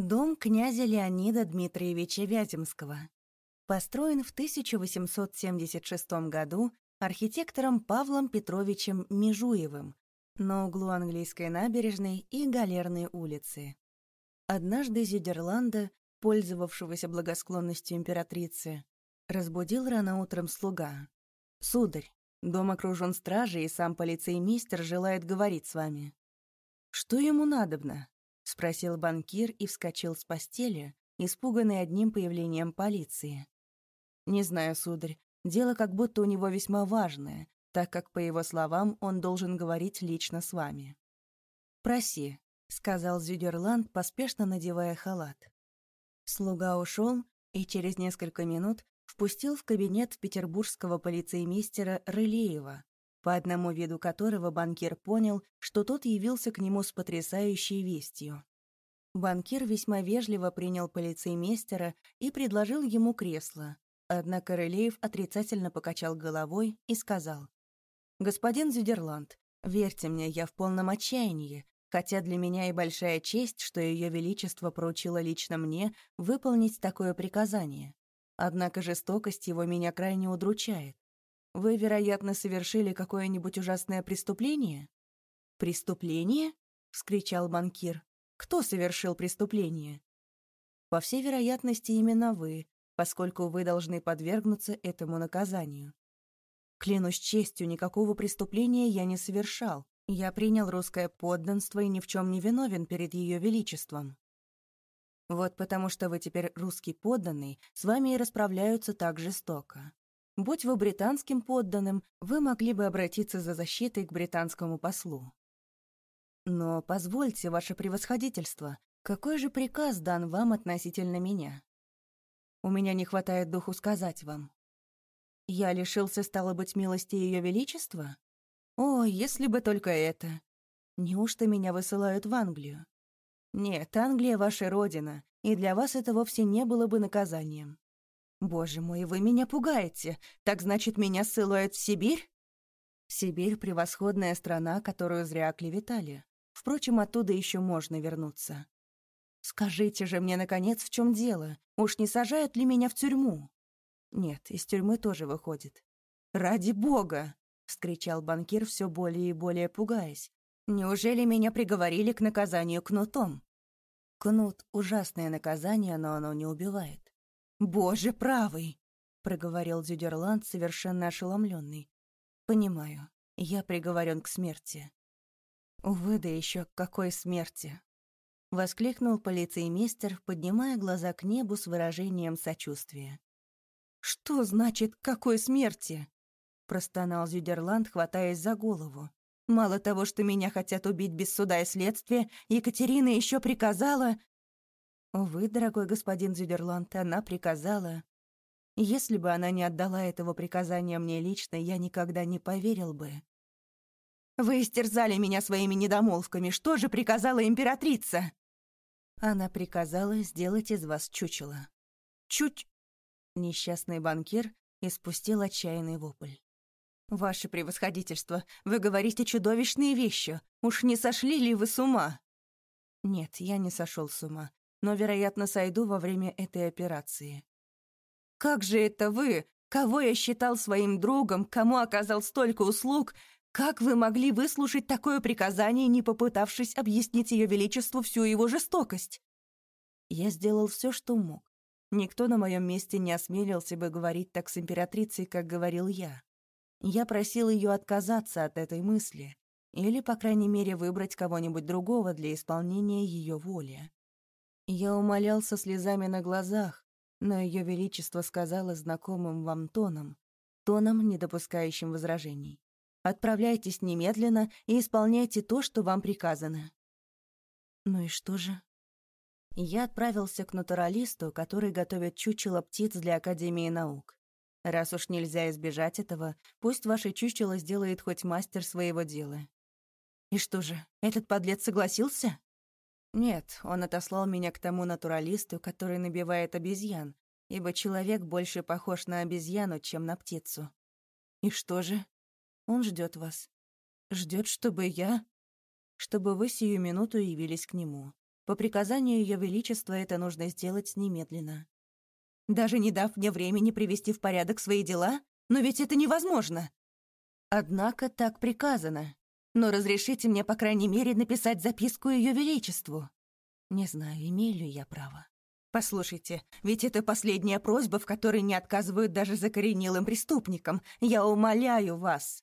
Дом князя Леонида Дмитриевича Вяземского. Построен в 1876 году архитектором Павлом Петровичем Межуевым на углу английской набережной и Галерной улицы. Однажды Зюдерланда, пользовавшегося благосклонностью императрицы, разбудил рано утром слуга. «Сударь, дом окружен стражей, и сам полицеймейстер желает говорить с вами». «Что ему надобно?» — спросил банкир и вскочил с постели, испуганный одним появлением полиции. «Не знаю, сударь, дело как будто у него весьма важное, так как, по его словам, он должен говорить лично с вами». «Проси», — сказал Зюдерланд, поспешно надевая халат. Слуга ушел и через несколько минут впустил в кабинет петербургского полицеймейстера Рылеева, по одному виду которого банкир понял, что тот явился к нему с потрясающей вестью. Банкир весьма вежливо принял полицеймейстера и предложил ему кресло, однако Рылеев отрицательно покачал головой и сказал, «Господин Зюдерланд, верьте мне, я в полном отчаянии, хотя для меня и большая честь, что Ее Величество поручило лично мне выполнить такое приказание. Однако жестокость его меня крайне удручает. Вы, вероятно, совершили какое-нибудь ужасное преступление?» «Преступление?» — вскричал банкир. «Кто совершил преступление?» «По всей вероятности, именно вы, поскольку вы должны подвергнуться этому наказанию. Клянусь честью, никакого преступления я не совершал. Я принял русское подданство и ни в чем не виновен перед Ее Величеством. Вот потому что вы теперь русский подданный, с вами и расправляются так жестоко. Будь вы британским подданным, вы могли бы обратиться за защитой к британскому послу. Но позвольте, ваше превосходительство, какой же приказ дан вам относительно меня? У меня не хватает духу сказать вам. Я лишился, стало быть, милости Ее Величества? О, если бы только это. Неужто меня высылают в Англию? Нет, Англия — ваша родина, и для вас это вовсе не было бы наказанием. «Боже мой, вы меня пугаете! Так значит, меня ссылают в Сибирь?» Сибирь — превосходная страна, которую зря оклеветали. Впрочем, оттуда еще можно вернуться. «Скажите же мне, наконец, в чем дело? Уж не сажают ли меня в тюрьму?» «Нет, из тюрьмы тоже выходит». «Ради бога!» — вскричал банкир, все более и более пугаясь. «Неужели меня приговорили к наказанию кнутом?» Кнут — ужасное наказание, но оно не убивает. «Боже правый!» — проговорил Зюдерланд, совершенно ошеломленный. «Понимаю, я приговорен к смерти». «Увы, да еще к какой смерти!» — воскликнул полицеймейстер, поднимая глаза к небу с выражением сочувствия. «Что значит «какой смерти»?» — простонал Зюдерланд, хватаясь за голову. «Мало того, что меня хотят убить без суда и следствия, Екатерина еще приказала...» Увы, дорогой господин Зюдерланд, она приказала... Если бы она не отдала этого приказания мне лично, я никогда не поверил бы. «Вы истерзали меня своими недомолвками. Что же приказала императрица?» Она приказала сделать из вас чучело. Чуть... Несчастный банкир испустил отчаянный вопль. «Ваше превосходительство, вы говорите чудовищные вещи. Уж не сошли ли вы с ума?» «Нет, я не сошел с ума но, вероятно, сойду во время этой операции. «Как же это вы, кого я считал своим другом, кому оказал столько услуг, как вы могли выслушать такое приказание, не попытавшись объяснить Ее Величеству всю его жестокость?» Я сделал все, что мог. Никто на моем месте не осмелился бы говорить так с императрицей, как говорил я. Я просил ее отказаться от этой мысли, или, по крайней мере, выбрать кого-нибудь другого для исполнения ее воли. Я умолял со слезами на глазах, но Ее Величество сказала знакомым вам тоном, тоном, не допускающим возражений. «Отправляйтесь немедленно и исполняйте то, что вам приказано». Ну и что же? Я отправился к натуралисту, который готовит чучело птиц для Академии наук. Раз уж нельзя избежать этого, пусть ваше чучело сделает хоть мастер своего дела. И что же, этот подлец согласился? Нет, он отослал меня к тому натуралисту, который набивает обезьян, ибо человек больше похож на обезьяну, чем на птицу. И что же? Он ждет вас. Ждет, чтобы я... Чтобы вы сию минуту явились к нему. По приказанию Ее Величества это нужно сделать немедленно. Даже не дав мне времени привести в порядок свои дела? Но ведь это невозможно. Однако так приказано. Но разрешите мне, по крайней мере, написать записку Ее Величеству. Не знаю, имею ли я право. Послушайте, ведь это последняя просьба, в которой не отказывают даже закоренелым преступникам. Я умоляю вас.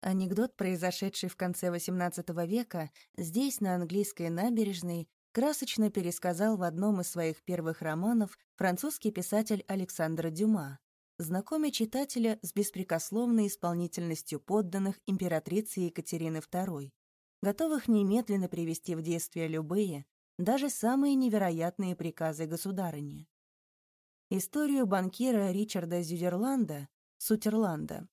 Анекдот, произошедший в конце XVIII века, здесь, на английской набережной, красочно пересказал в одном из своих первых романов французский писатель Александр Дюма знакомя читателя с беспрекословной исполнительностью подданных императрицы Екатерины II, готовых немедленно привести в действие любые, даже самые невероятные приказы государыни. Историю банкира Ричарда Зюдерланда, Сутерланда,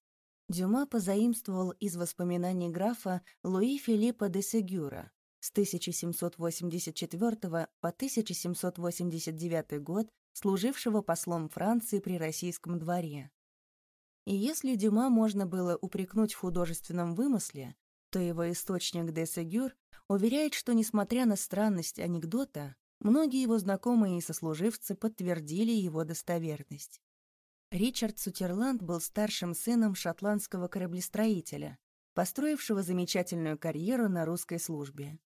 Дюма позаимствовал из воспоминаний графа Луи Филиппа де Сегюра с 1784 по 1789 год служившего послом Франции при российском дворе. И если Дюма можно было упрекнуть в художественном вымысле, то его источник де Сегюр уверяет, что, несмотря на странность анекдота, многие его знакомые и сослуживцы подтвердили его достоверность. Ричард Сутерланд был старшим сыном шотландского кораблестроителя, построившего замечательную карьеру на русской службе.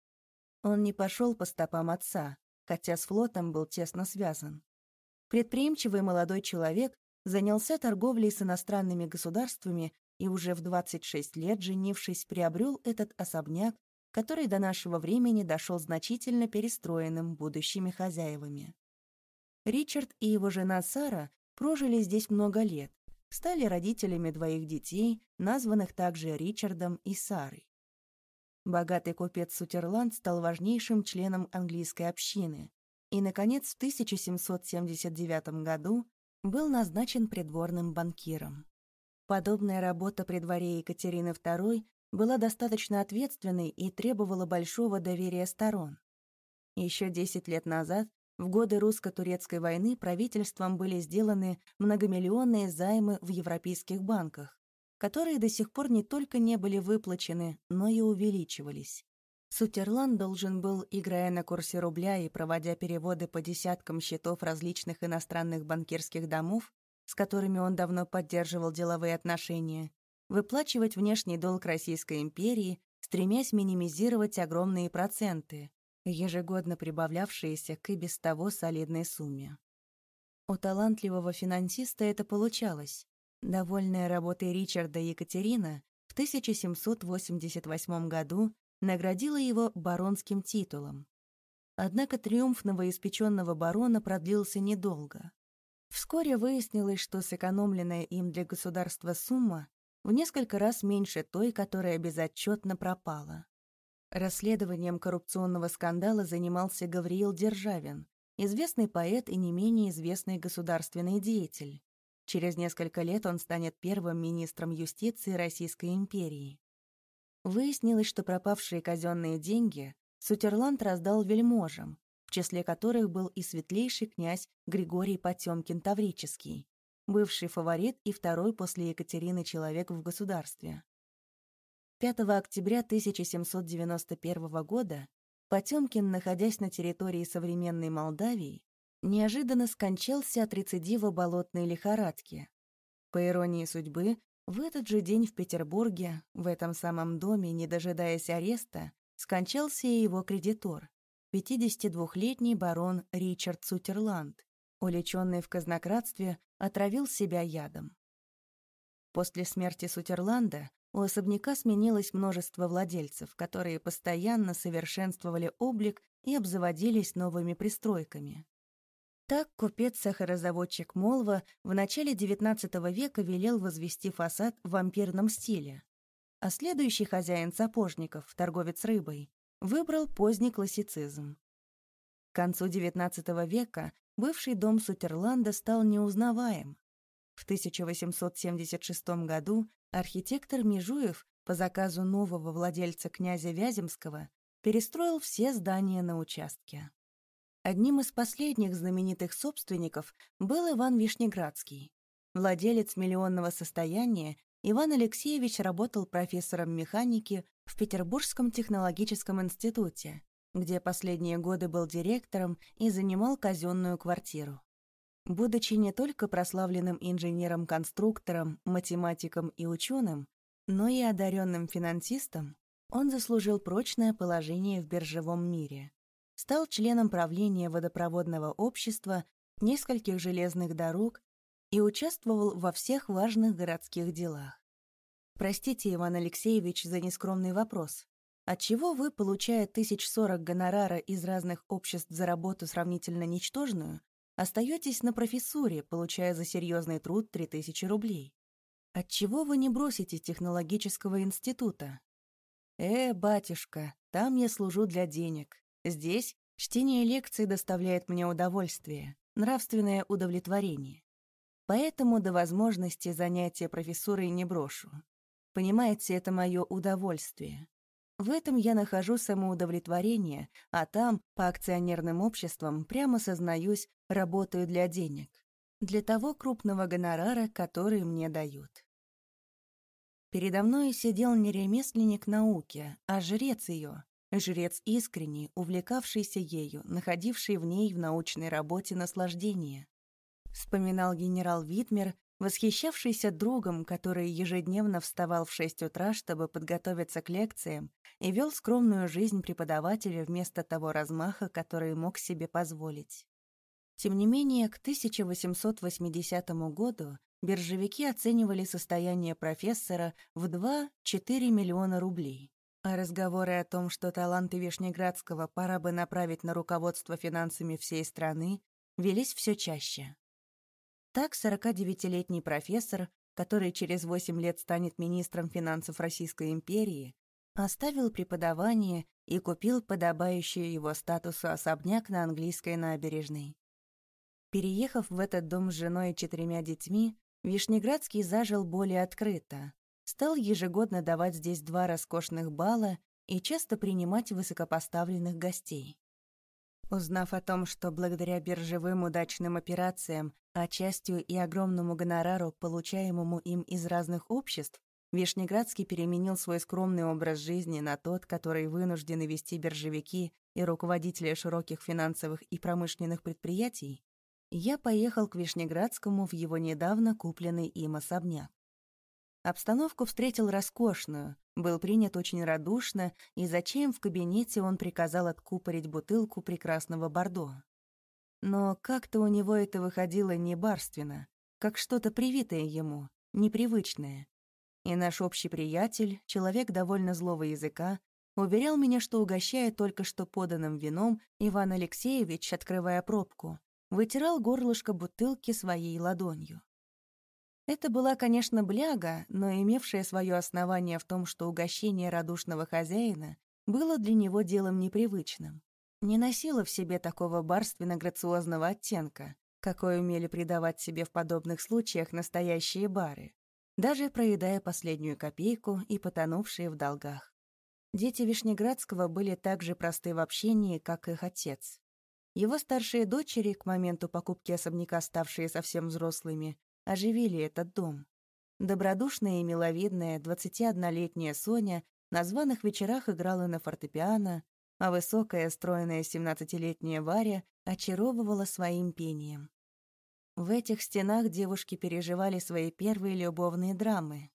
Он не пошел по стопам отца, хотя с флотом был тесно связан. Предприимчивый молодой человек занялся торговлей с иностранными государствами и уже в 26 лет, женившись, приобрел этот особняк, который до нашего времени дошел значительно перестроенным будущими хозяевами. Ричард и его жена Сара прожили здесь много лет, стали родителями двоих детей, названных также Ричардом и Сарой. Богатый купец Сутерланд стал важнейшим членом английской общины, и, наконец, в 1779 году был назначен придворным банкиром. Подобная работа при дворе Екатерины II была достаточно ответственной и требовала большого доверия сторон. Еще 10 лет назад, в годы русско-турецкой войны, правительством были сделаны многомиллионные займы в европейских банках, которые до сих пор не только не были выплачены, но и увеличивались. Сутерлан должен был, играя на курсе рубля и проводя переводы по десяткам счетов различных иностранных банкирских домов, с которыми он давно поддерживал деловые отношения, выплачивать внешний долг Российской империи, стремясь минимизировать огромные проценты, ежегодно прибавлявшиеся к и без того солидной сумме. У талантливого финансиста это получалось. Довольная работой Ричарда и Екатерина в 1788 году наградила его баронским титулом. Однако триумф новоиспеченного барона продлился недолго. Вскоре выяснилось, что сэкономленная им для государства сумма в несколько раз меньше той, которая безотчетно пропала. Расследованием коррупционного скандала занимался Гавриил Державин, известный поэт и не менее известный государственный деятель. Через несколько лет он станет первым министром юстиции Российской империи. Выяснилось, что пропавшие казенные деньги Сутерланд раздал вельможам, в числе которых был и светлейший князь Григорий Потемкин Таврический, бывший фаворит и второй после Екатерины человек в государстве. 5 октября 1791 года Потемкин, находясь на территории современной Молдавии, неожиданно скончался от рецидива болотной лихорадки. По иронии судьбы, в этот же день в Петербурге, в этом самом доме, не дожидаясь ареста, скончался и его кредитор, 52-летний барон Ричард Сутерланд, уличенный в казнократстве, отравил себя ядом. После смерти Сутерланда у особняка сменилось множество владельцев, которые постоянно совершенствовали облик и обзаводились новыми пристройками. Так купец-сахарозаводчик Молва в начале XIX века велел возвести фасад в вампирном стиле, а следующий хозяин сапожников, торговец рыбой, выбрал поздний классицизм. К концу XIX века бывший дом Сутерланда стал неузнаваем. В 1876 году архитектор Межуев по заказу нового владельца князя Вяземского перестроил все здания на участке. Одним из последних знаменитых собственников был Иван Вишнеградский. Владелец миллионного состояния, Иван Алексеевич работал профессором механики в Петербургском технологическом институте, где последние годы был директором и занимал казенную квартиру. Будучи не только прославленным инженером-конструктором, математиком и ученым, но и одаренным финансистом, он заслужил прочное положение в биржевом мире. Стал членом правления водопроводного общества, нескольких железных дорог и участвовал во всех важных городских делах. Простите, Иван Алексеевич, за нескромный вопрос. Отчего вы, получая тысяч сорок гонорара из разных обществ за работу сравнительно ничтожную, остаетесь на профессуре, получая за серьезный труд три тысячи рублей? Отчего вы не бросите технологического института? Э, батюшка, там я служу для денег. Здесь чтение лекций доставляет мне удовольствие, нравственное удовлетворение. Поэтому до возможности занятия профессурой не брошу. Понимаете, это мое удовольствие. В этом я нахожу самоудовлетворение, а там, по акционерным обществам, прямо сознаюсь, работаю для денег. Для того крупного гонорара, который мне дают. Передо мной сидел не ремесленник науки, а жрец ее, жрец искренний, увлекавшийся ею, находивший в ней в научной работе наслаждение. Вспоминал генерал Витмер, восхищавшийся другом, который ежедневно вставал в шесть утра, чтобы подготовиться к лекциям, и вел скромную жизнь преподавателя вместо того размаха, который мог себе позволить. Тем не менее, к 1880 году биржевики оценивали состояние профессора в 2-4 миллиона рублей. А разговоры о том, что таланты Вишнеградского пора бы направить на руководство финансами всей страны, велись все чаще. Так 49-летний профессор, который через 8 лет станет министром финансов Российской империи, оставил преподавание и купил подобающий его статусу особняк на английской набережной. Переехав в этот дом с женой и четырьмя детьми, Вишнеградский зажил более открыто, стал ежегодно давать здесь два роскошных бала и часто принимать высокопоставленных гостей. Узнав о том, что благодаря биржевым удачным операциям, а частью и огромному гонорару, получаемому им из разных обществ, Вишнеградский переменил свой скромный образ жизни на тот, который вынуждены вести биржевики и руководители широких финансовых и промышленных предприятий, я поехал к Вишнеградскому в его недавно купленный им особняк. Обстановку встретил роскошную, был принят очень радушно, и зачем в кабинете он приказал откупорить бутылку прекрасного бордо. Но как-то у него это выходило не барственно, как что-то привитое ему, непривычное. И наш общий приятель, человек довольно злого языка, уверял меня, что угощая только что поданным вином, Иван Алексеевич, открывая пробку, вытирал горлышко бутылки своей ладонью. Это была, конечно, бляга, но имевшая свое основание в том, что угощение радушного хозяина было для него делом непривычным. Не носило в себе такого барственно-грациозного оттенка, какой умели придавать себе в подобных случаях настоящие бары, даже проедая последнюю копейку и потонувшие в долгах. Дети Вишнеградского были так же просты в общении, как их отец. Его старшие дочери, к моменту покупки особняка ставшие совсем взрослыми, оживили этот дом. Добродушная и миловидная 21-летняя Соня на званых вечерах играла на фортепиано, а высокая, стройная 17-летняя Варя очаровывала своим пением. В этих стенах девушки переживали свои первые любовные драмы.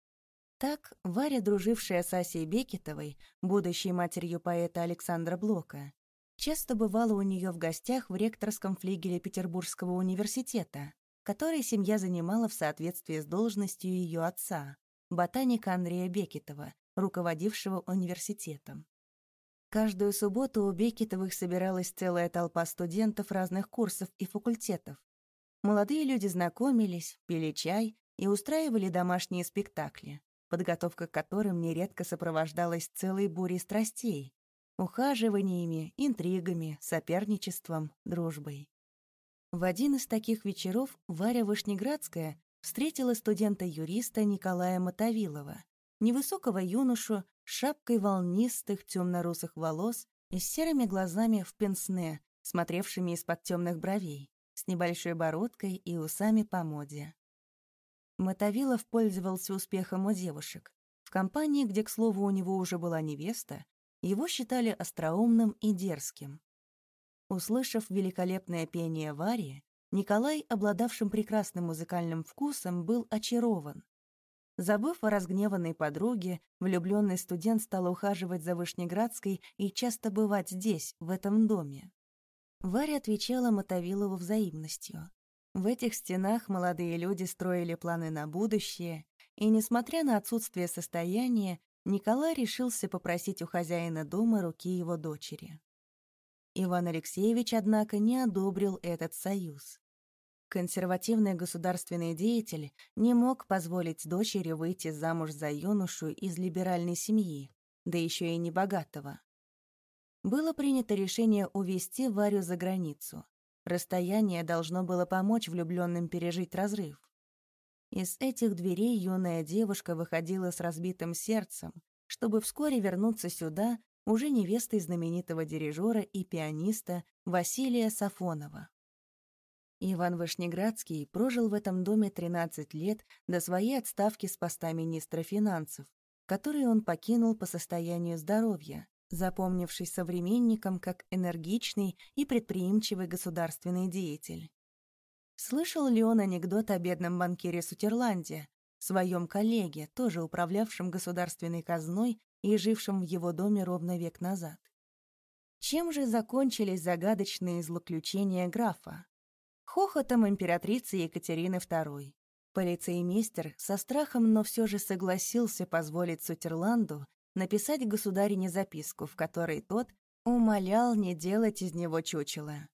Так Варя, дружившая с Асей Бекетовой, будущей матерью поэта Александра Блока, часто бывала у нее в гостях в ректорском флигеле Петербургского университета, который семья занимала в соответствии с должностью ее отца, ботаника Андрея Бекетова, руководившего университетом. Каждую субботу у Бекетовых собиралась целая толпа студентов разных курсов и факультетов. Молодые люди знакомились, пили чай и устраивали домашние спектакли, подготовка к которым нередко сопровождалась целой бурей страстей, ухаживаниями, интригами, соперничеством, дружбой. В один из таких вечеров Варя Вышнеградская встретила студента-юриста Николая Мотовилова, невысокого юношу с шапкой волнистых темно-русых волос и с серыми глазами в пенсне, смотревшими из-под темных бровей, с небольшой бородкой и усами по моде. Мотовилов пользовался успехом у девушек. В компании, где, к слову, у него уже была невеста, его считали остроумным и дерзким. Услышав великолепное пение Вари, Николай, обладавшим прекрасным музыкальным вкусом, был очарован. Забыв о разгневанной подруге, влюбленный студент стал ухаживать за Вышнеградской и часто бывать здесь, в этом доме. Варя отвечала Мотовилову взаимностью. В этих стенах молодые люди строили планы на будущее, и, несмотря на отсутствие состояния, Николай решился попросить у хозяина дома руки его дочери. Иван Алексеевич, однако, не одобрил этот союз. Консервативный государственный деятель не мог позволить дочери выйти замуж за юношу из либеральной семьи, да еще и небогатого. Было принято решение увезти Варю за границу. Расстояние должно было помочь влюбленным пережить разрыв. Из этих дверей юная девушка выходила с разбитым сердцем, чтобы вскоре вернуться сюда уже невестой знаменитого дирижера и пианиста Василия Сафонова. Иван Вышнеградский прожил в этом доме 13 лет до своей отставки с поста министра финансов, который он покинул по состоянию здоровья, запомнившись современникам как энергичный и предприимчивый государственный деятель. Слышал ли он анекдот о бедном банкире Сутерланде, своем коллеге, тоже управлявшем государственной казной и жившем в его доме ровно век назад? Чем же закончились загадочные злоключения графа? Хохотом императрицы Екатерины II. Полицеймейстер со страхом, но все же согласился позволить Сутерланду написать государине записку, в которой тот умолял не делать из него чучела.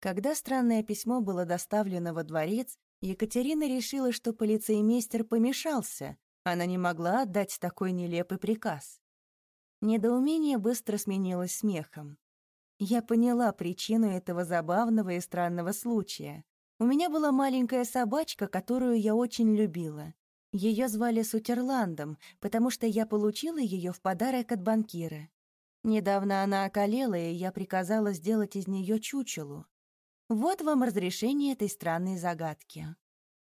Когда странное письмо было доставлено во дворец, Екатерина решила, что полицеймейстер помешался, она не могла отдать такой нелепый приказ. Недоумение быстро сменилось смехом. Я поняла причину этого забавного и странного случая. У меня была маленькая собачка, которую я очень любила. Ее звали Сутерландом, потому что я получила ее в подарок от банкира. Недавно она околела, и я приказала сделать из нее чучелу. Вот вам разрешение этой странной загадки.